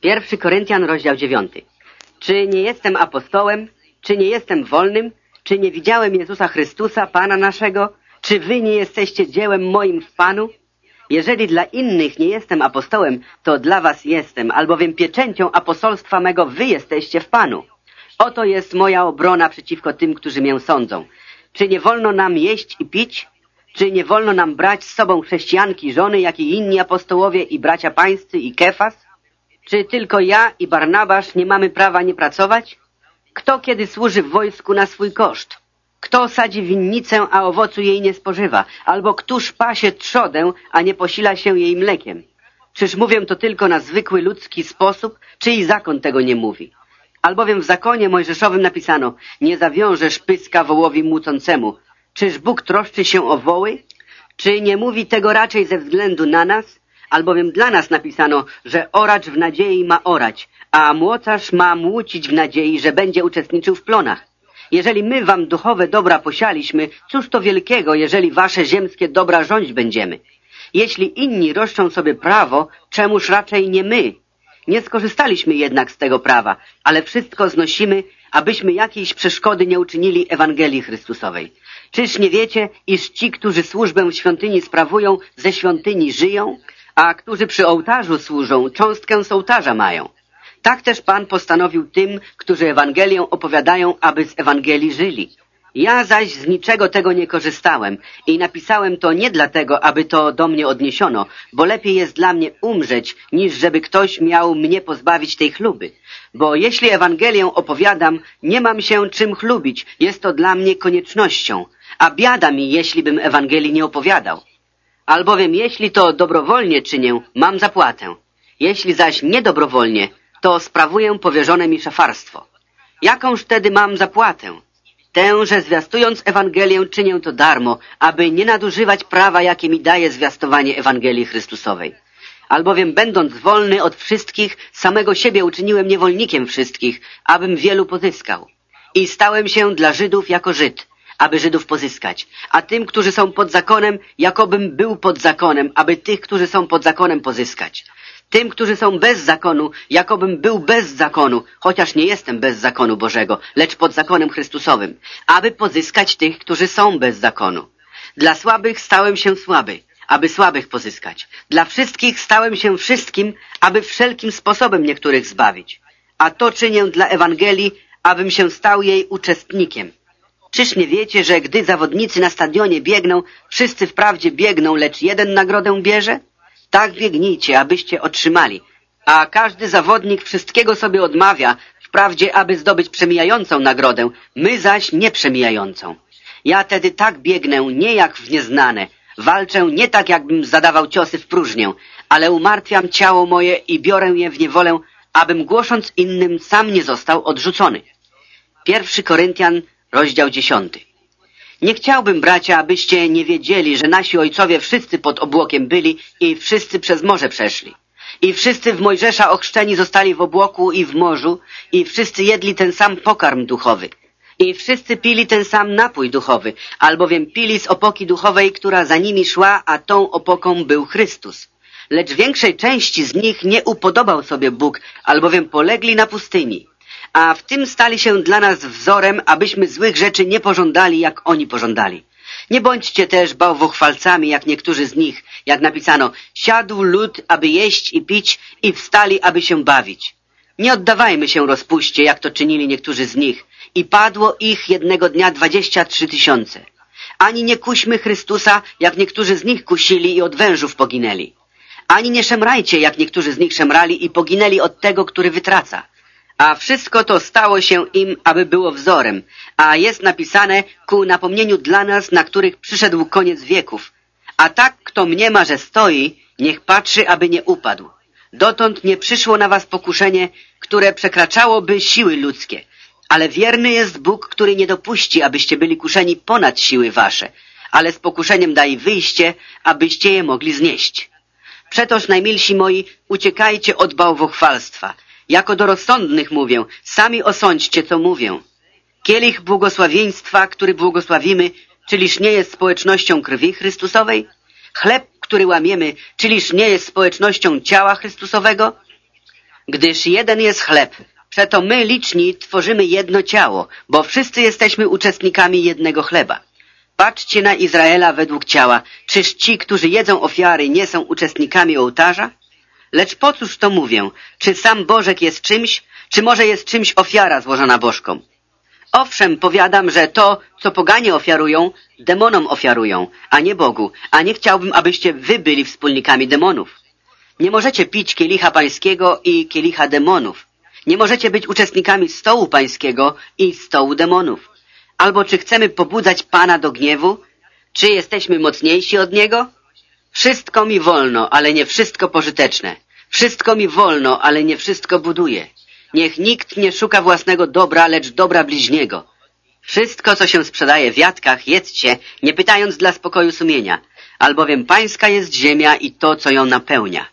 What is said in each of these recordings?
Pierwszy Koryntian, rozdział dziewiąty. Czy nie jestem apostołem? Czy nie jestem wolnym? Czy nie widziałem Jezusa Chrystusa, Pana naszego? Czy wy nie jesteście dziełem moim w Panu? Jeżeli dla innych nie jestem apostołem, to dla was jestem, albowiem pieczęcią apostolstwa mego wy jesteście w Panu. Oto jest moja obrona przeciwko tym, którzy mię sądzą. Czy nie wolno nam jeść i pić? Czy nie wolno nam brać z sobą chrześcijanki, żony, jak i inni apostołowie i bracia pańscy i Kefas? Czy tylko ja i Barnabasz nie mamy prawa nie pracować? Kto kiedy służy w wojsku na swój koszt? Kto sadzi winnicę, a owocu jej nie spożywa? Albo któż pasie trzodę, a nie posila się jej mlekiem? Czyż mówię to tylko na zwykły ludzki sposób, czy i zakon tego nie mówi? Albowiem w zakonie mojżeszowym napisano, nie zawiążesz pyska wołowi młócącemu. Czyż Bóg troszczy się o woły? Czy nie mówi tego raczej ze względu na nas? Albowiem dla nas napisano, że oracz w nadziei ma orać, a młocarz ma młócić w nadziei, że będzie uczestniczył w plonach. Jeżeli my wam duchowe dobra posialiśmy, cóż to wielkiego, jeżeli wasze ziemskie dobra rządzić będziemy? Jeśli inni roszczą sobie prawo, czemuż raczej nie my? Nie skorzystaliśmy jednak z tego prawa, ale wszystko znosimy, abyśmy jakiejś przeszkody nie uczynili Ewangelii Chrystusowej. Czyż nie wiecie, iż ci, którzy służbę w świątyni sprawują, ze świątyni żyją, a którzy przy ołtarzu służą, cząstkę z ołtarza mają? Tak też Pan postanowił tym, którzy Ewangelię opowiadają, aby z Ewangelii żyli. Ja zaś z niczego tego nie korzystałem i napisałem to nie dlatego, aby to do mnie odniesiono, bo lepiej jest dla mnie umrzeć, niż żeby ktoś miał mnie pozbawić tej chluby. Bo jeśli Ewangelię opowiadam, nie mam się czym chlubić, jest to dla mnie koniecznością, a biada mi, jeśli bym Ewangelii nie opowiadał. Albowiem jeśli to dobrowolnie czynię, mam zapłatę. Jeśli zaś niedobrowolnie, to sprawuję powierzone mi szafarstwo. Jakąż wtedy mam zapłatę? Tę, że zwiastując Ewangelię czynię to darmo, aby nie nadużywać prawa, jakie mi daje zwiastowanie Ewangelii Chrystusowej. Albowiem będąc wolny od wszystkich, samego siebie uczyniłem niewolnikiem wszystkich, abym wielu pozyskał. I stałem się dla Żydów jako Żyd, aby Żydów pozyskać. A tym, którzy są pod zakonem, jakobym był pod zakonem, aby tych, którzy są pod zakonem pozyskać. Tym, którzy są bez zakonu, jakobym był bez zakonu, chociaż nie jestem bez zakonu Bożego, lecz pod zakonem Chrystusowym, aby pozyskać tych, którzy są bez zakonu. Dla słabych stałem się słaby, aby słabych pozyskać. Dla wszystkich stałem się wszystkim, aby wszelkim sposobem niektórych zbawić. A to czynię dla Ewangelii, abym się stał jej uczestnikiem. Czyż nie wiecie, że gdy zawodnicy na stadionie biegną, wszyscy wprawdzie biegną, lecz jeden nagrodę bierze? Tak biegnijcie, abyście otrzymali. A każdy zawodnik wszystkiego sobie odmawia, wprawdzie, aby zdobyć przemijającą nagrodę, my zaś nieprzemijającą. Ja tedy tak biegnę, nie jak w nieznane. Walczę nie tak, jakbym zadawał ciosy w próżnię, ale umartwiam ciało moje i biorę je w niewolę, abym głosząc innym sam nie został odrzucony. Pierwszy Koryntian, rozdział dziesiąty. Nie chciałbym, bracia, abyście nie wiedzieli, że nasi ojcowie wszyscy pod obłokiem byli i wszyscy przez morze przeszli. I wszyscy w Mojżesza ochrzczeni zostali w obłoku i w morzu i wszyscy jedli ten sam pokarm duchowy. I wszyscy pili ten sam napój duchowy, albowiem pili z opoki duchowej, która za nimi szła, a tą opoką był Chrystus. Lecz większej części z nich nie upodobał sobie Bóg, albowiem polegli na pustyni a w tym stali się dla nas wzorem, abyśmy złych rzeczy nie pożądali, jak oni pożądali. Nie bądźcie też bałwochwalcami, jak niektórzy z nich, jak napisano, siadł lud, aby jeść i pić i wstali, aby się bawić. Nie oddawajmy się rozpuście, jak to czynili niektórzy z nich i padło ich jednego dnia dwadzieścia trzy tysiące. Ani nie kuśmy Chrystusa, jak niektórzy z nich kusili i od wężów poginęli. Ani nie szemrajcie, jak niektórzy z nich szemrali i poginęli od tego, który wytraca. A wszystko to stało się im, aby było wzorem, a jest napisane ku napomnieniu dla nas, na których przyszedł koniec wieków. A tak, kto mniema, że stoi, niech patrzy, aby nie upadł. Dotąd nie przyszło na was pokuszenie, które przekraczałoby siły ludzkie. Ale wierny jest Bóg, który nie dopuści, abyście byli kuszeni ponad siły wasze, ale z pokuszeniem daj wyjście, abyście je mogli znieść. Przetoż, najmilsi moi, uciekajcie od bałwochwalstwa – jako do rozsądnych mówię, sami osądźcie, co mówię. Kielich błogosławieństwa, który błogosławimy, czyliż nie jest społecznością krwi Chrystusowej? Chleb, który łamiemy, czyliż nie jest społecznością ciała Chrystusowego? Gdyż jeden jest chleb, przeto my liczni tworzymy jedno ciało, bo wszyscy jesteśmy uczestnikami jednego chleba. Patrzcie na Izraela według ciała. Czyż ci, którzy jedzą ofiary, nie są uczestnikami ołtarza? Lecz po cóż to mówię? Czy sam Bożek jest czymś, czy może jest czymś ofiara złożona bożkom? Owszem, powiadam, że to, co poganie ofiarują, demonom ofiarują, a nie Bogu, a nie chciałbym, abyście wy byli wspólnikami demonów. Nie możecie pić kielicha pańskiego i kielicha demonów. Nie możecie być uczestnikami stołu pańskiego i stołu demonów. Albo czy chcemy pobudzać Pana do gniewu? Czy jesteśmy mocniejsi od Niego? Wszystko mi wolno, ale nie wszystko pożyteczne. Wszystko mi wolno, ale nie wszystko buduje. Niech nikt nie szuka własnego dobra, lecz dobra bliźniego. Wszystko, co się sprzedaje w jadkach, jedzcie, nie pytając dla spokoju sumienia, albowiem pańska jest ziemia i to, co ją napełnia.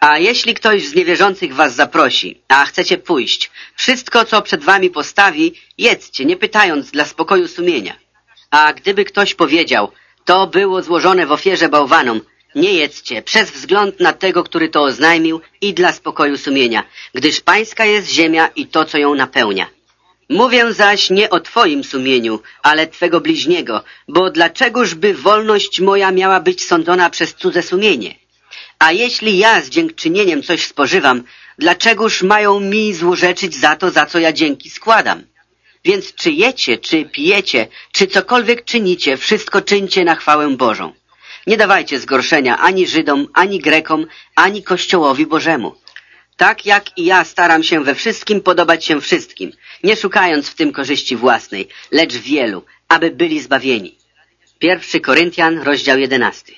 A jeśli ktoś z niewierzących was zaprosi, a chcecie pójść, wszystko, co przed wami postawi, jedzcie, nie pytając dla spokoju sumienia. A gdyby ktoś powiedział, to było złożone w ofierze bałwanom, nie jedzcie, przez wzgląd na tego, który to oznajmił i dla spokoju sumienia, gdyż pańska jest ziemia i to, co ją napełnia. Mówię zaś nie o twoim sumieniu, ale twego bliźniego, bo dlaczegożby wolność moja miała być sądzona przez cudze sumienie? A jeśli ja z dziękczynieniem coś spożywam, dlaczegoż mają mi złorzeczyć za to, za co ja dzięki składam? Więc czy jecie, czy pijecie, czy cokolwiek czynicie, wszystko czyńcie na chwałę Bożą. Nie dawajcie zgorszenia ani Żydom, ani Grekom, ani Kościołowi Bożemu. Tak jak i ja staram się we wszystkim podobać się wszystkim, nie szukając w tym korzyści własnej, lecz wielu, aby byli zbawieni. Pierwszy Koryntian, rozdział jedenasty.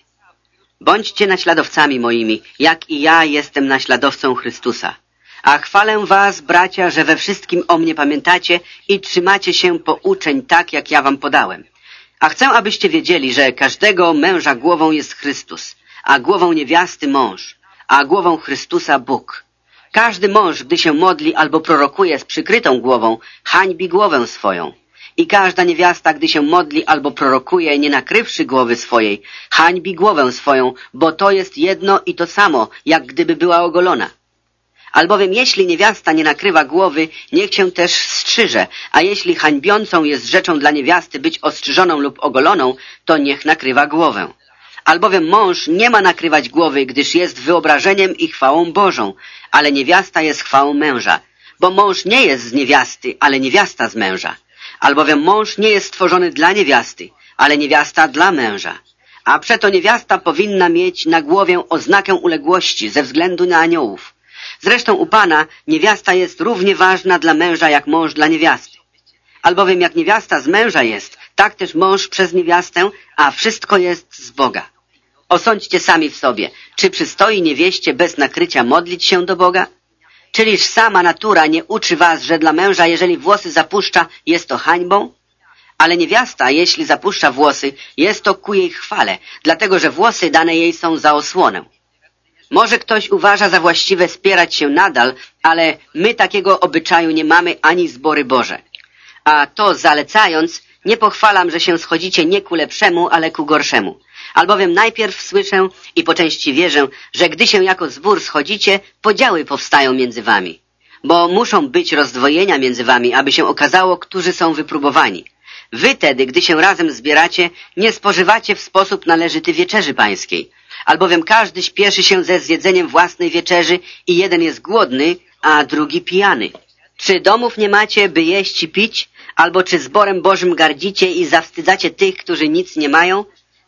Bądźcie naśladowcami moimi, jak i ja jestem naśladowcą Chrystusa. A chwalę was, bracia, że we wszystkim o mnie pamiętacie i trzymacie się pouczeń tak, jak ja wam podałem. A chcę, abyście wiedzieli, że każdego męża głową jest Chrystus, a głową niewiasty mąż, a głową Chrystusa Bóg. Każdy mąż, gdy się modli albo prorokuje z przykrytą głową, hańbi głowę swoją. I każda niewiasta, gdy się modli albo prorokuje, nie nakrywszy głowy swojej, hańbi głowę swoją, bo to jest jedno i to samo, jak gdyby była ogolona. Albowiem jeśli niewiasta nie nakrywa głowy, niech się też strzyże, a jeśli hańbiącą jest rzeczą dla niewiasty być ostrzyżoną lub ogoloną, to niech nakrywa głowę. Albowiem mąż nie ma nakrywać głowy, gdyż jest wyobrażeniem i chwałą Bożą, ale niewiasta jest chwałą męża. Bo mąż nie jest z niewiasty, ale niewiasta z męża. Albowiem mąż nie jest stworzony dla niewiasty, ale niewiasta dla męża. A przeto niewiasta powinna mieć na głowie oznakę uległości ze względu na aniołów. Zresztą u Pana niewiasta jest równie ważna dla męża, jak mąż dla niewiasty. Albowiem jak niewiasta z męża jest, tak też mąż przez niewiastę, a wszystko jest z Boga. Osądźcie sami w sobie, czy przystoi niewieście bez nakrycia modlić się do Boga? Czyliż sama natura nie uczy was, że dla męża, jeżeli włosy zapuszcza, jest to hańbą? Ale niewiasta, jeśli zapuszcza włosy, jest to ku jej chwale, dlatego że włosy dane jej są za osłonę. Może ktoś uważa za właściwe spierać się nadal, ale my takiego obyczaju nie mamy ani zbory Boże. A to zalecając, nie pochwalam, że się schodzicie nie ku lepszemu, ale ku gorszemu. Albowiem najpierw słyszę i po części wierzę, że gdy się jako zbór schodzicie, podziały powstają między wami. Bo muszą być rozdwojenia między wami, aby się okazało, którzy są wypróbowani. Wy tedy, gdy się razem zbieracie, nie spożywacie w sposób należyty wieczerzy pańskiej. Albowiem każdy śpieszy się ze zjedzeniem własnej wieczerzy i jeden jest głodny, a drugi pijany. Czy domów nie macie, by jeść i pić? Albo czy zborem Bożym gardzicie i zawstydzacie tych, którzy nic nie mają?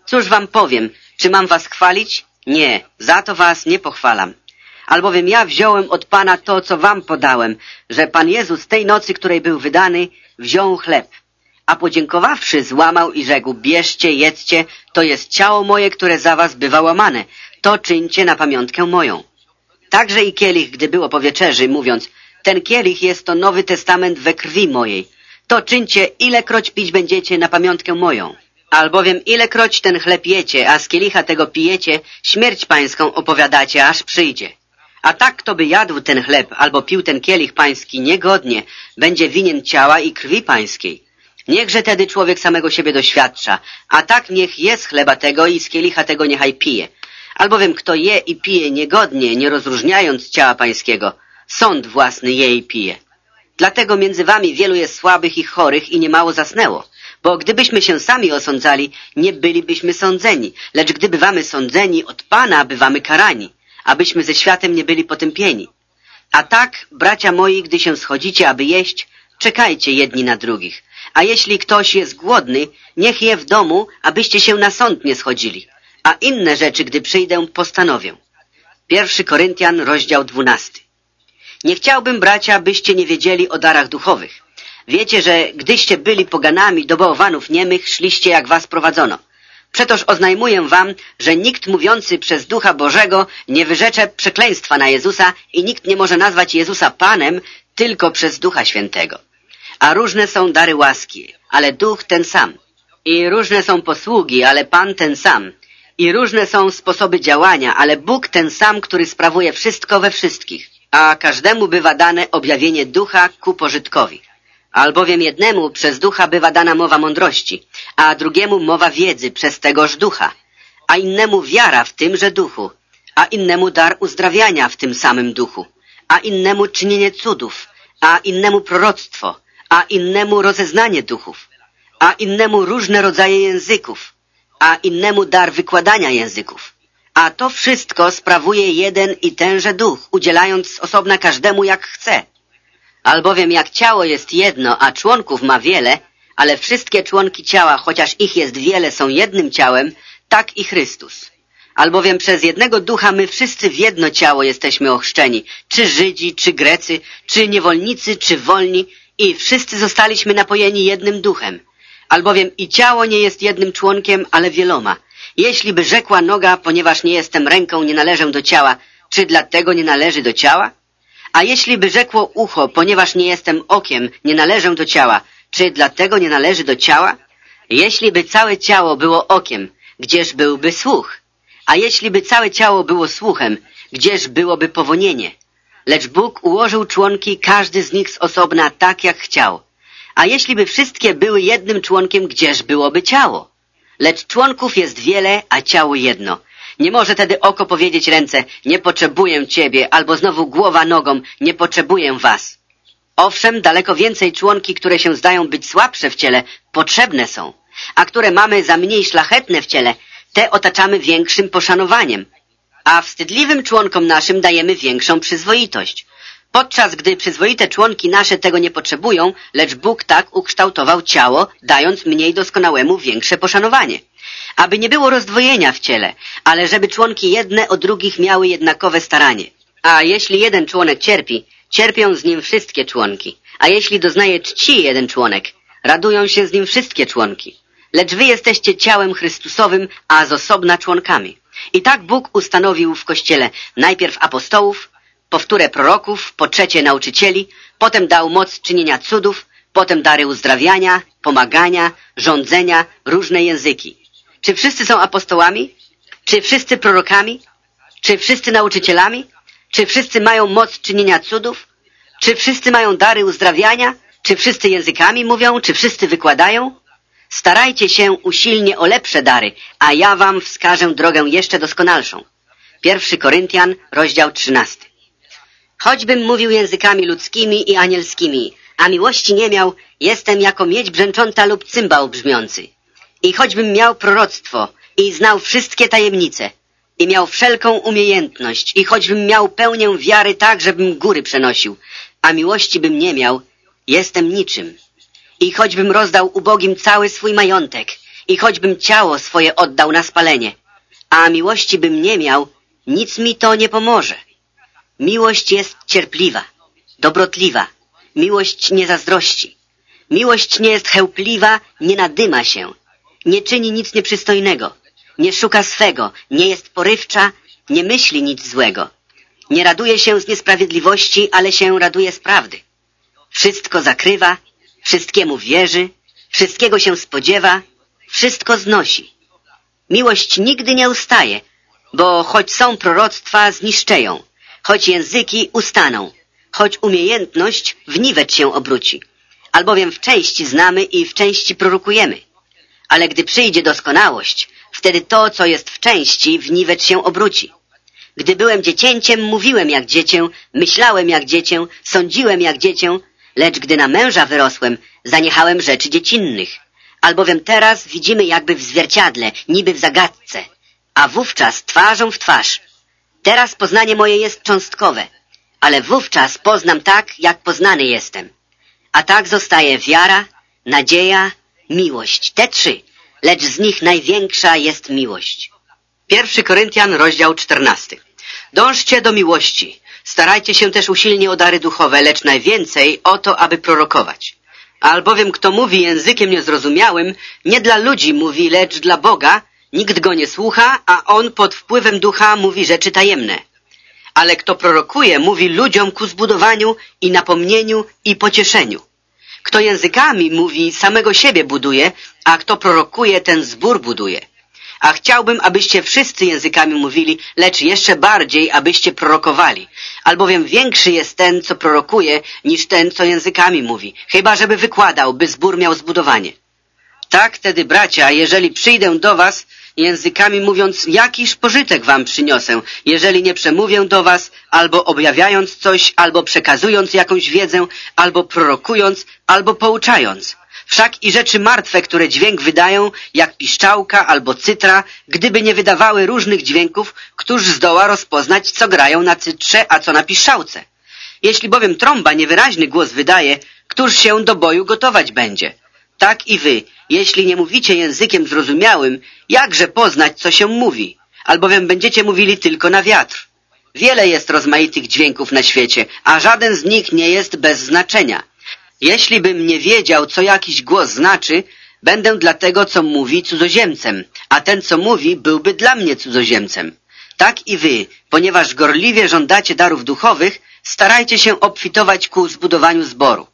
Cóż wam powiem? Czy mam was chwalić? Nie, za to was nie pochwalam. Albowiem ja wziąłem od Pana to, co wam podałem, że Pan Jezus tej nocy, której był wydany, wziął chleb. A podziękowawszy, złamał i rzekł, bierzcie, jedzcie, to jest ciało moje, które za was bywa łamane. To czyńcie na pamiątkę moją. Także i kielich, gdy było po wieczerzy, mówiąc, ten kielich jest to Nowy Testament we krwi mojej. To czyńcie, ilekroć pić będziecie na pamiątkę moją. Albowiem ilekroć ten chleb jecie, a z kielicha tego pijecie, śmierć pańską opowiadacie, aż przyjdzie. A tak, kto by jadł ten chleb albo pił ten kielich pański niegodnie, będzie winien ciała i krwi pańskiej. Niechże tedy człowiek samego siebie doświadcza, a tak niech je z chleba tego i z kielicha tego niechaj pije. Albowiem kto je i pije niegodnie, nie rozróżniając ciała pańskiego, sąd własny jej pije. Dlatego między wami wielu jest słabych i chorych i niemało zasnęło. Bo gdybyśmy się sami osądzali, nie bylibyśmy sądzeni, lecz gdy bywamy sądzeni, od Pana bywamy karani, abyśmy ze światem nie byli potępieni. A tak, bracia moi, gdy się schodzicie, aby jeść, czekajcie jedni na drugich. A jeśli ktoś jest głodny, niech je w domu, abyście się na sąd nie schodzili. A inne rzeczy, gdy przyjdę, postanowię. Pierwszy Koryntian, rozdział dwunasty. Nie chciałbym, bracia, byście nie wiedzieli o darach duchowych. Wiecie, że gdyście byli poganami do bałwanów niemych, szliście jak was prowadzono. Przetoż oznajmuję wam, że nikt mówiący przez Ducha Bożego nie wyrzecze przekleństwa na Jezusa i nikt nie może nazwać Jezusa Panem tylko przez Ducha Świętego. A różne są dary łaski, ale Duch ten sam. I różne są posługi, ale Pan ten sam. I różne są sposoby działania, ale Bóg ten sam, który sprawuje wszystko we wszystkich. A każdemu bywa dane objawienie Ducha ku pożytkowi. Albowiem jednemu przez ducha bywa dana mowa mądrości, a drugiemu mowa wiedzy przez tegoż ducha, a innemu wiara w tymże duchu, a innemu dar uzdrawiania w tym samym duchu, a innemu czynienie cudów, a innemu proroctwo, a innemu rozeznanie duchów, a innemu różne rodzaje języków, a innemu dar wykładania języków. A to wszystko sprawuje jeden i tenże duch, udzielając z osobna każdemu jak chce. Albowiem jak ciało jest jedno, a członków ma wiele, ale wszystkie członki ciała, chociaż ich jest wiele, są jednym ciałem, tak i Chrystus. Albowiem przez jednego ducha my wszyscy w jedno ciało jesteśmy ochrzczeni, czy Żydzi, czy Grecy, czy niewolnicy, czy wolni, i wszyscy zostaliśmy napojeni jednym duchem. Albowiem i ciało nie jest jednym członkiem, ale wieloma. Jeśli by rzekła noga, ponieważ nie jestem ręką, nie należę do ciała, czy dlatego nie należy do ciała? A jeśli by rzekło ucho, ponieważ nie jestem okiem, nie należę do ciała, czy dlatego nie należy do ciała? Jeśli by całe ciało było okiem, gdzież byłby słuch? A jeśli by całe ciało było słuchem, gdzież byłoby powonienie? Lecz Bóg ułożył członki, każdy z nich z osobna, tak jak chciał. A jeśli by wszystkie były jednym członkiem, gdzież byłoby ciało? Lecz członków jest wiele, a ciało jedno. Nie może tedy oko powiedzieć ręce, nie potrzebuję ciebie, albo znowu głowa nogą, nie potrzebuję was. Owszem, daleko więcej członki, które się zdają być słabsze w ciele, potrzebne są, a które mamy za mniej szlachetne w ciele, te otaczamy większym poszanowaniem, a wstydliwym członkom naszym dajemy większą przyzwoitość. Podczas gdy przyzwoite członki nasze tego nie potrzebują, lecz Bóg tak ukształtował ciało, dając mniej doskonałemu większe poszanowanie aby nie było rozdwojenia w ciele, ale żeby członki jedne o drugich miały jednakowe staranie. A jeśli jeden członek cierpi, cierpią z nim wszystkie członki. A jeśli doznaje czci jeden członek, radują się z nim wszystkie członki. Lecz wy jesteście ciałem Chrystusowym, a z osobna członkami. I tak Bóg ustanowił w Kościele najpierw apostołów, powtórę proroków, po trzecie nauczycieli, potem dał moc czynienia cudów, potem dary uzdrawiania, pomagania, rządzenia, różne języki. Czy wszyscy są apostołami? Czy wszyscy prorokami? Czy wszyscy nauczycielami? Czy wszyscy mają moc czynienia cudów? Czy wszyscy mają dary uzdrawiania? Czy wszyscy językami mówią? Czy wszyscy wykładają? Starajcie się usilnie o lepsze dary, a ja wam wskażę drogę jeszcze doskonalszą. Pierwszy Koryntian, rozdział trzynasty. Choćbym mówił językami ludzkimi i anielskimi, a miłości nie miał, jestem jako miedź brzęcząca lub cymbał brzmiący. I choćbym miał proroctwo i znał wszystkie tajemnice i miał wszelką umiejętność i choćbym miał pełnię wiary tak, żebym góry przenosił, a miłości bym nie miał, jestem niczym. I choćbym rozdał ubogim cały swój majątek i choćbym ciało swoje oddał na spalenie, a miłości bym nie miał, nic mi to nie pomoże. Miłość jest cierpliwa, dobrotliwa, miłość nie zazdrości. Miłość nie jest chełpliwa, nie nadyma się, nie czyni nic nieprzystojnego, nie szuka swego, nie jest porywcza, nie myśli nic złego. Nie raduje się z niesprawiedliwości, ale się raduje z prawdy. Wszystko zakrywa, wszystkiemu wierzy, wszystkiego się spodziewa, wszystko znosi. Miłość nigdy nie ustaje, bo choć są proroctwa, zniszczeją, choć języki ustaną, choć umiejętność w niwecz się obróci, albowiem w części znamy i w części prorokujemy. Ale gdy przyjdzie doskonałość, wtedy to, co jest w części, w niwecz się obróci. Gdy byłem dziecięciem, mówiłem jak dziecię, myślałem jak dziecię, sądziłem jak dziecię, lecz gdy na męża wyrosłem, zaniechałem rzeczy dziecinnych. Albowiem teraz widzimy jakby w zwierciadle, niby w zagadce, a wówczas twarzą w twarz. Teraz poznanie moje jest cząstkowe, ale wówczas poznam tak, jak poznany jestem. A tak zostaje wiara, nadzieja, miłość. Te trzy, lecz z nich największa jest miłość. Pierwszy Koryntian, rozdział 14. Dążcie do miłości. Starajcie się też usilnie o dary duchowe, lecz najwięcej o to, aby prorokować. Albowiem kto mówi językiem niezrozumiałym, nie dla ludzi mówi, lecz dla Boga, nikt go nie słucha, a on pod wpływem ducha mówi rzeczy tajemne. Ale kto prorokuje, mówi ludziom ku zbudowaniu i napomnieniu i pocieszeniu. Kto językami mówi, samego siebie buduje, a kto prorokuje, ten zbór buduje. A chciałbym, abyście wszyscy językami mówili, lecz jeszcze bardziej, abyście prorokowali. Albowiem większy jest ten, co prorokuje, niż ten, co językami mówi, chyba żeby wykładał, by zbór miał zbudowanie. Tak wtedy, bracia, jeżeli przyjdę do was, językami mówiąc, jakiż pożytek wam przyniosę, jeżeli nie przemówię do was, albo objawiając coś, albo przekazując jakąś wiedzę, albo prorokując, albo pouczając. Wszak i rzeczy martwe, które dźwięk wydają, jak piszczałka albo cytra, gdyby nie wydawały różnych dźwięków, któż zdoła rozpoznać, co grają na cytrze, a co na piszczałce? Jeśli bowiem trąba niewyraźny głos wydaje, któż się do boju gotować będzie? Tak i wy, jeśli nie mówicie językiem zrozumiałym, jakże poznać, co się mówi? Albowiem będziecie mówili tylko na wiatr. Wiele jest rozmaitych dźwięków na świecie, a żaden z nich nie jest bez znaczenia. Jeśli bym nie wiedział, co jakiś głos znaczy, będę dla tego, co mówi, cudzoziemcem, a ten, co mówi, byłby dla mnie cudzoziemcem. Tak i wy, ponieważ gorliwie żądacie darów duchowych, starajcie się obfitować ku zbudowaniu zboru.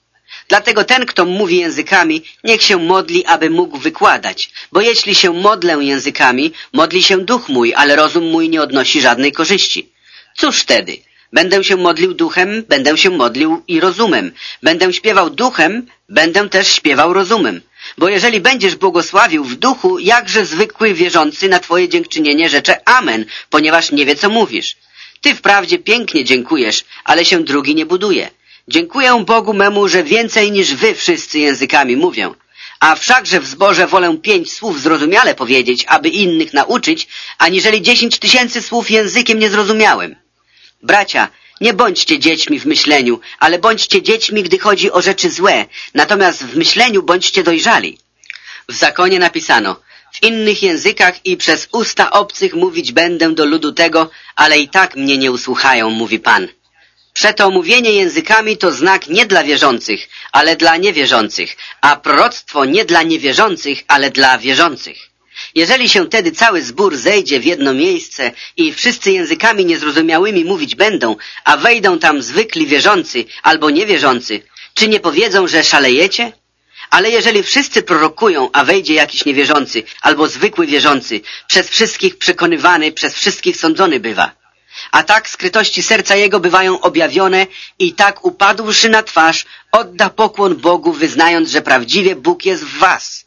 Dlatego ten, kto mówi językami, niech się modli, aby mógł wykładać. Bo jeśli się modlę językami, modli się duch mój, ale rozum mój nie odnosi żadnej korzyści. Cóż wtedy? Będę się modlił duchem, będę się modlił i rozumem. Będę śpiewał duchem, będę też śpiewał rozumem. Bo jeżeli będziesz błogosławił w duchu, jakże zwykły wierzący na twoje dziękczynienie rzecze Amen, ponieważ nie wie, co mówisz. Ty wprawdzie pięknie dziękujesz, ale się drugi nie buduje. Dziękuję Bogu memu, że więcej niż wy wszyscy językami mówię. A wszakże w zborze wolę pięć słów zrozumiale powiedzieć, aby innych nauczyć, aniżeli dziesięć tysięcy słów językiem niezrozumiałym. Bracia, nie bądźcie dziećmi w myśleniu, ale bądźcie dziećmi, gdy chodzi o rzeczy złe, natomiast w myśleniu bądźcie dojrzali. W zakonie napisano, w innych językach i przez usta obcych mówić będę do ludu tego, ale i tak mnie nie usłuchają, mówi Pan. Przeto mówienie językami to znak nie dla wierzących, ale dla niewierzących, a proroctwo nie dla niewierzących, ale dla wierzących. Jeżeli się tedy cały zbór zejdzie w jedno miejsce i wszyscy językami niezrozumiałymi mówić będą, a wejdą tam zwykli wierzący albo niewierzący, czy nie powiedzą, że szalejecie? Ale jeżeli wszyscy prorokują, a wejdzie jakiś niewierzący albo zwykły wierzący, przez wszystkich przekonywany, przez wszystkich sądzony bywa. A tak skrytości serca jego bywają objawione i tak upadłszy na twarz, odda pokłon Bogu, wyznając, że prawdziwie Bóg jest w was.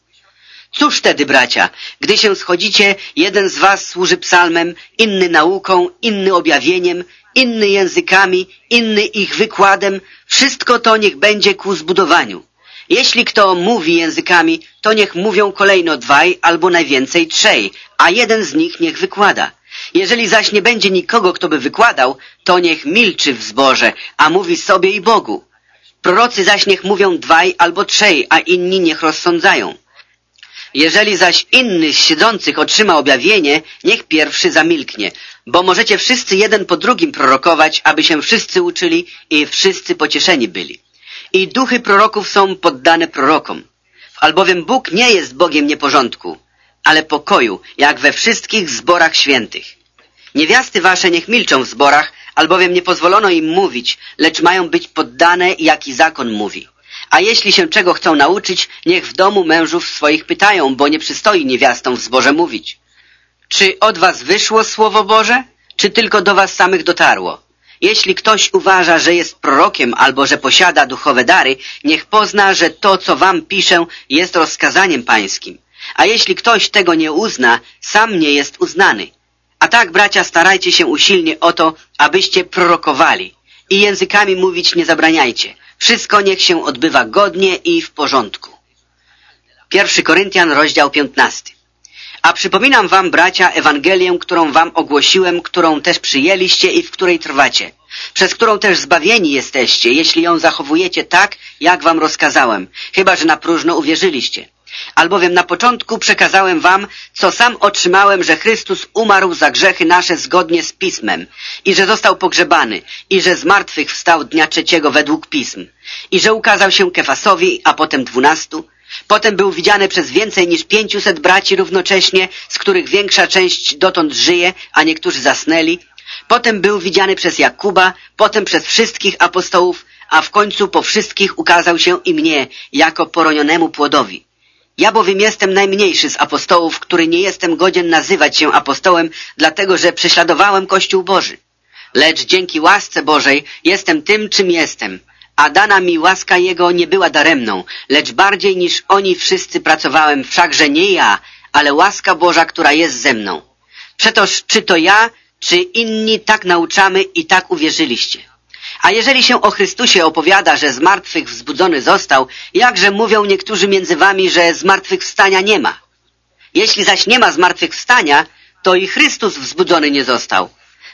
Cóż wtedy, bracia, gdy się schodzicie, jeden z was służy psalmem, inny nauką, inny objawieniem, inny językami, inny ich wykładem, wszystko to niech będzie ku zbudowaniu. Jeśli kto mówi językami, to niech mówią kolejno dwaj albo najwięcej trzej, a jeden z nich niech wykłada. Jeżeli zaś nie będzie nikogo, kto by wykładał, to niech milczy w zborze, a mówi sobie i Bogu. Prorocy zaś niech mówią dwaj albo trzej, a inni niech rozsądzają. Jeżeli zaś inny z siedzących otrzyma objawienie, niech pierwszy zamilknie, bo możecie wszyscy jeden po drugim prorokować, aby się wszyscy uczyli i wszyscy pocieszeni byli. I duchy proroków są poddane prorokom. Albowiem Bóg nie jest Bogiem nieporządku, ale pokoju, jak we wszystkich zborach świętych. Niewiasty wasze niech milczą w zborach, albowiem nie pozwolono im mówić, lecz mają być poddane, jaki zakon mówi. A jeśli się czego chcą nauczyć, niech w domu mężów swoich pytają, bo nie przystoi niewiastom w zborze mówić. Czy od was wyszło Słowo Boże, czy tylko do was samych dotarło? Jeśli ktoś uważa, że jest prorokiem albo że posiada duchowe dary, niech pozna, że to, co wam piszę, jest rozkazaniem pańskim. A jeśli ktoś tego nie uzna, sam nie jest uznany. A tak, bracia, starajcie się usilnie o to, abyście prorokowali i językami mówić nie zabraniajcie. Wszystko niech się odbywa godnie i w porządku. Pierwszy Koryntian, rozdział 15. A przypominam wam, bracia, Ewangelię, którą wam ogłosiłem, którą też przyjęliście i w której trwacie, przez którą też zbawieni jesteście, jeśli ją zachowujecie tak, jak wam rozkazałem, chyba że na próżno uwierzyliście. Albowiem na początku przekazałem wam, co sam otrzymałem, że Chrystus umarł za grzechy nasze zgodnie z Pismem i że został pogrzebany i że z martwych wstał dnia trzeciego według Pism i że ukazał się Kefasowi, a potem dwunastu. Potem był widziany przez więcej niż pięciuset braci równocześnie, z których większa część dotąd żyje, a niektórzy zasnęli. Potem był widziany przez Jakuba, potem przez wszystkich apostołów, a w końcu po wszystkich ukazał się i mnie, jako poronionemu płodowi. Ja bowiem jestem najmniejszy z apostołów, który nie jestem godzien nazywać się apostołem, dlatego że prześladowałem Kościół Boży. Lecz dzięki łasce Bożej jestem tym, czym jestem, a dana mi łaska Jego nie była daremną, lecz bardziej niż oni wszyscy pracowałem, wszakże nie ja, ale łaska Boża, która jest ze mną. Przetoż czy to ja, czy inni tak nauczamy i tak uwierzyliście. A jeżeli się o Chrystusie opowiada, że z martwych wzbudzony został, jakże mówią niektórzy między wami, że zmartwychwstania nie ma? Jeśli zaś nie ma zmartwychwstania, to i Chrystus wzbudzony nie został.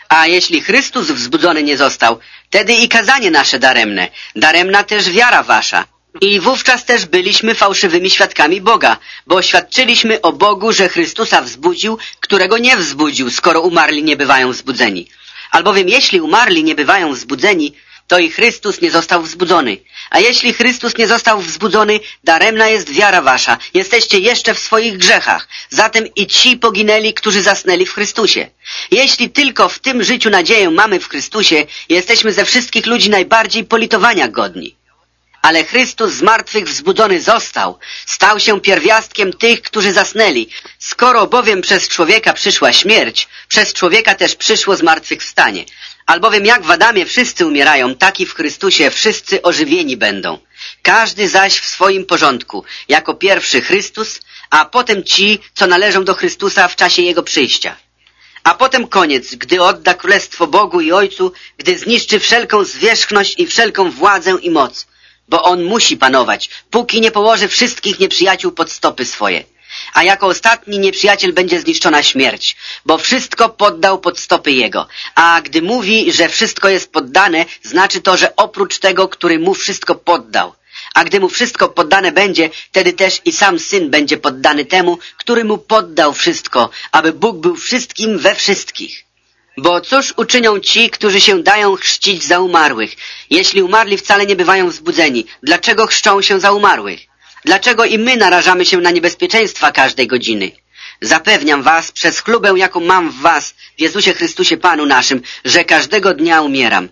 A jeśli Chrystus wzbudzony nie został, wtedy i kazanie nasze daremne, daremna też wiara wasza. I wówczas też byliśmy fałszywymi świadkami Boga, bo oświadczyliśmy o Bogu, że Chrystusa wzbudził, którego nie wzbudził, skoro umarli nie bywają wzbudzeni. Albowiem jeśli umarli nie bywają wzbudzeni, to i Chrystus nie został wzbudzony. A jeśli Chrystus nie został wzbudzony, daremna jest wiara wasza. Jesteście jeszcze w swoich grzechach. Zatem i ci poginęli, którzy zasnęli w Chrystusie. Jeśli tylko w tym życiu nadzieję mamy w Chrystusie, jesteśmy ze wszystkich ludzi najbardziej politowania godni. Ale Chrystus z martwych wzbudzony został, stał się pierwiastkiem tych, którzy zasnęli. Skoro bowiem przez człowieka przyszła śmierć, przez człowieka też przyszło zmartwychwstanie. Albowiem jak w Adamie wszyscy umierają, tak i w Chrystusie wszyscy ożywieni będą. Każdy zaś w swoim porządku, jako pierwszy Chrystus, a potem ci, co należą do Chrystusa w czasie Jego przyjścia. A potem koniec, gdy odda królestwo Bogu i Ojcu, gdy zniszczy wszelką zwierzchność i wszelką władzę i moc, bo On musi panować, póki nie położy wszystkich nieprzyjaciół pod stopy swoje. A jako ostatni nieprzyjaciel będzie zniszczona śmierć, bo wszystko poddał pod stopy Jego. A gdy mówi, że wszystko jest poddane, znaczy to, że oprócz tego, który mu wszystko poddał. A gdy mu wszystko poddane będzie, wtedy też i sam Syn będzie poddany temu, który mu poddał wszystko, aby Bóg był wszystkim we wszystkich. Bo cóż uczynią ci, którzy się dają chrzcić za umarłych, jeśli umarli wcale nie bywają wzbudzeni? Dlaczego chrzczą się za umarłych? Dlaczego i my narażamy się na niebezpieczeństwa każdej godziny? Zapewniam was, przez chlubę, jaką mam w was, w Jezusie Chrystusie Panu naszym, że każdego dnia umieram.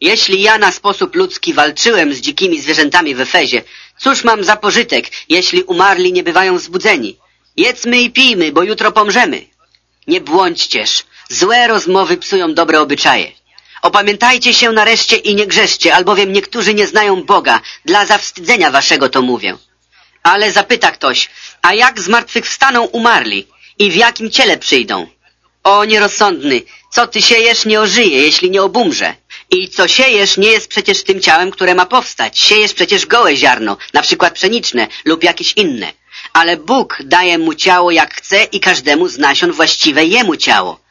Jeśli ja na sposób ludzki walczyłem z dzikimi zwierzętami w Efezie, cóż mam za pożytek, jeśli umarli nie bywają wzbudzeni? Jedzmy i pijmy, bo jutro pomrzemy. Nie błądźcież. Złe rozmowy psują dobre obyczaje. Opamiętajcie się nareszcie i nie grzeszcie, albowiem niektórzy nie znają Boga. Dla zawstydzenia waszego to mówię. Ale zapyta ktoś, a jak zmartwychwstaną umarli i w jakim ciele przyjdą? O nierozsądny, co ty siejesz nie ożyje, jeśli nie obumrze. I co siejesz nie jest przecież tym ciałem, które ma powstać. Siejesz przecież gołe ziarno, na przykład pszeniczne lub jakieś inne. Ale Bóg daje mu ciało jak chce i każdemu z nasion właściwe jemu ciało.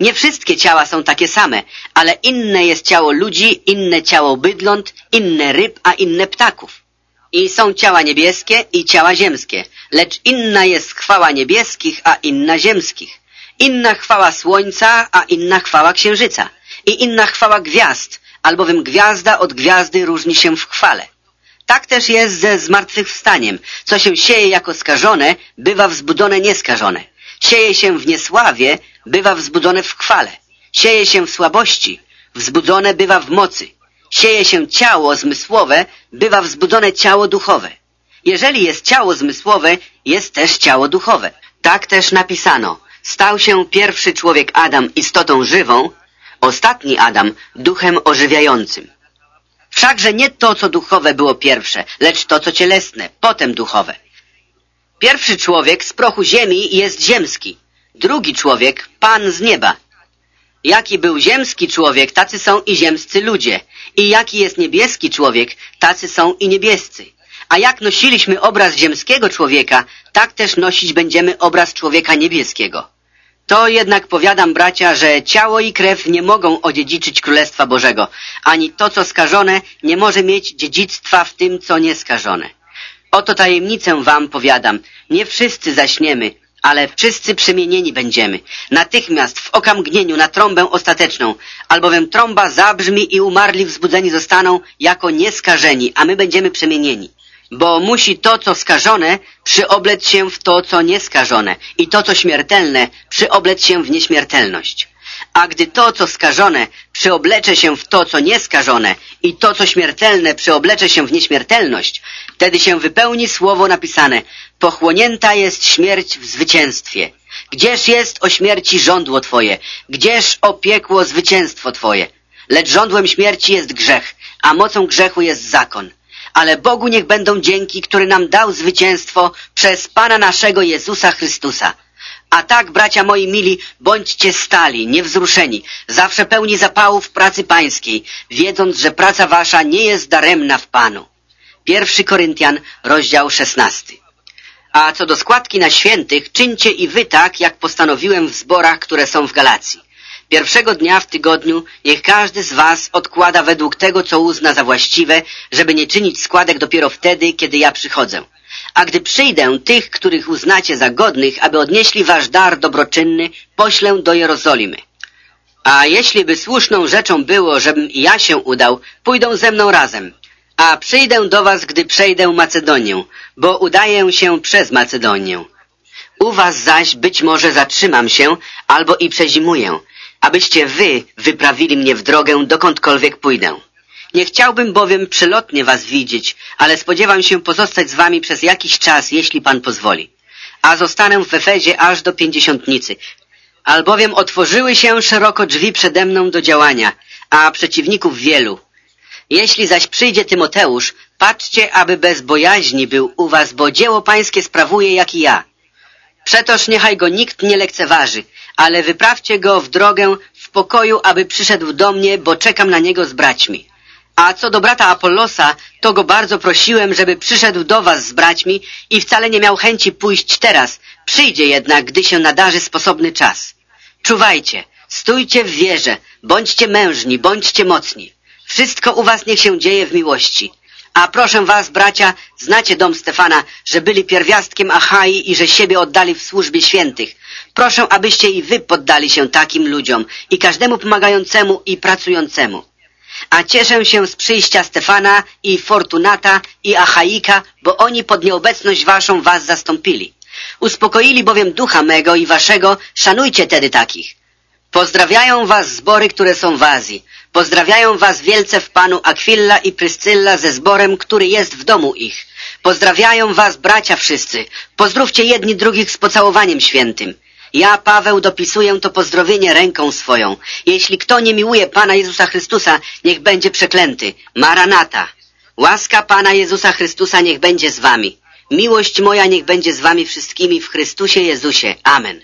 Nie wszystkie ciała są takie same, ale inne jest ciało ludzi, inne ciało bydląt, inne ryb, a inne ptaków. I są ciała niebieskie i ciała ziemskie, lecz inna jest chwała niebieskich, a inna ziemskich. Inna chwała słońca, a inna chwała księżyca. I inna chwała gwiazd, albowiem gwiazda od gwiazdy różni się w chwale. Tak też jest ze zmartwychwstaniem. Co się sieje jako skażone, bywa wzbudzone nieskażone. Sieje się w niesławie, bywa wzbudzone w chwale. Sieje się w słabości, wzbudzone bywa w mocy. Sieje się ciało zmysłowe, bywa wzbudzone ciało duchowe. Jeżeli jest ciało zmysłowe, jest też ciało duchowe. Tak też napisano. Stał się pierwszy człowiek Adam istotą żywą, ostatni Adam duchem ożywiającym. Wszakże nie to, co duchowe było pierwsze, lecz to, co cielesne, potem duchowe. Pierwszy człowiek z prochu ziemi jest ziemski, drugi człowiek, Pan z nieba. Jaki był ziemski człowiek, tacy są i ziemscy ludzie. I jaki jest niebieski człowiek, tacy są i niebiescy. A jak nosiliśmy obraz ziemskiego człowieka, tak też nosić będziemy obraz człowieka niebieskiego. To jednak powiadam, bracia, że ciało i krew nie mogą odziedziczyć Królestwa Bożego, ani to, co skażone, nie może mieć dziedzictwa w tym, co nieskażone. Oto tajemnicę wam powiadam, nie wszyscy zaśniemy, ale wszyscy przemienieni będziemy. Natychmiast w okamgnieniu na trąbę ostateczną, albowiem trąba zabrzmi i umarli wzbudzeni zostaną jako nieskażeni, a my będziemy przemienieni. Bo musi to, co skażone, przyoblec się w to, co nieskażone i to, co śmiertelne, przyoblec się w nieśmiertelność. A gdy to, co skażone, przyoblecze się w to, co nieskażone i to, co śmiertelne, przyoblecze się w nieśmiertelność, wtedy się wypełni słowo napisane Pochłonięta jest śmierć w zwycięstwie. Gdzież jest o śmierci żądło Twoje? Gdzież o piekło zwycięstwo Twoje? Lecz żądłem śmierci jest grzech, a mocą grzechu jest zakon. Ale Bogu niech będą dzięki, który nam dał zwycięstwo przez Pana naszego Jezusa Chrystusa. A tak, bracia moi mili, bądźcie stali, niewzruszeni, zawsze pełni zapału w pracy pańskiej, wiedząc, że praca wasza nie jest daremna w Panu. Pierwszy Koryntian, rozdział szesnasty. A co do składki na świętych, czyńcie i wy tak, jak postanowiłem w zborach, które są w Galacji. Pierwszego dnia w tygodniu niech każdy z was odkłada według tego, co uzna za właściwe, żeby nie czynić składek dopiero wtedy, kiedy ja przychodzę. A gdy przyjdę, tych, których uznacie za godnych, aby odnieśli wasz dar dobroczynny, poślę do Jerozolimy. A jeśli by słuszną rzeczą było, żebym i ja się udał, pójdą ze mną razem. A przyjdę do was, gdy przejdę Macedonię, bo udaję się przez Macedonię. U was zaś być może zatrzymam się, albo i przezimuję, abyście wy wyprawili mnie w drogę, dokądkolwiek pójdę. Nie chciałbym bowiem przelotnie was widzieć, ale spodziewam się pozostać z wami przez jakiś czas, jeśli pan pozwoli. A zostanę w Efezie aż do pięćdziesiątnicy. Albowiem otworzyły się szeroko drzwi przede mną do działania, a przeciwników wielu. Jeśli zaś przyjdzie Tymoteusz, patrzcie, aby bez bojaźni był u was, bo dzieło pańskie sprawuje jak i ja. Przetoż niechaj go nikt nie lekceważy, ale wyprawcie go w drogę w pokoju, aby przyszedł do mnie, bo czekam na niego z braćmi. A co do brata Apollosa, to go bardzo prosiłem, żeby przyszedł do was z braćmi i wcale nie miał chęci pójść teraz. Przyjdzie jednak, gdy się nadarzy sposobny czas. Czuwajcie, stójcie w wierze, bądźcie mężni, bądźcie mocni. Wszystko u was niech się dzieje w miłości. A proszę was, bracia, znacie dom Stefana, że byli pierwiastkiem Achai i że siebie oddali w służbie świętych. Proszę, abyście i wy poddali się takim ludziom i każdemu pomagającemu i pracującemu. A cieszę się z przyjścia Stefana i Fortunata i Achaika, bo oni pod nieobecność waszą was zastąpili. Uspokoili bowiem ducha mego i waszego, szanujcie tedy takich. Pozdrawiają was zbory, które są w Azji. Pozdrawiają was wielce w Panu Aquilla i Pryscylla ze zborem, który jest w domu ich. Pozdrawiają was bracia wszyscy. Pozdrówcie jedni drugich z pocałowaniem świętym. Ja, Paweł, dopisuję to pozdrowienie ręką swoją. Jeśli kto nie miłuje Pana Jezusa Chrystusa, niech będzie przeklęty. Maranata. Łaska Pana Jezusa Chrystusa niech będzie z wami. Miłość moja niech będzie z wami wszystkimi w Chrystusie Jezusie. Amen.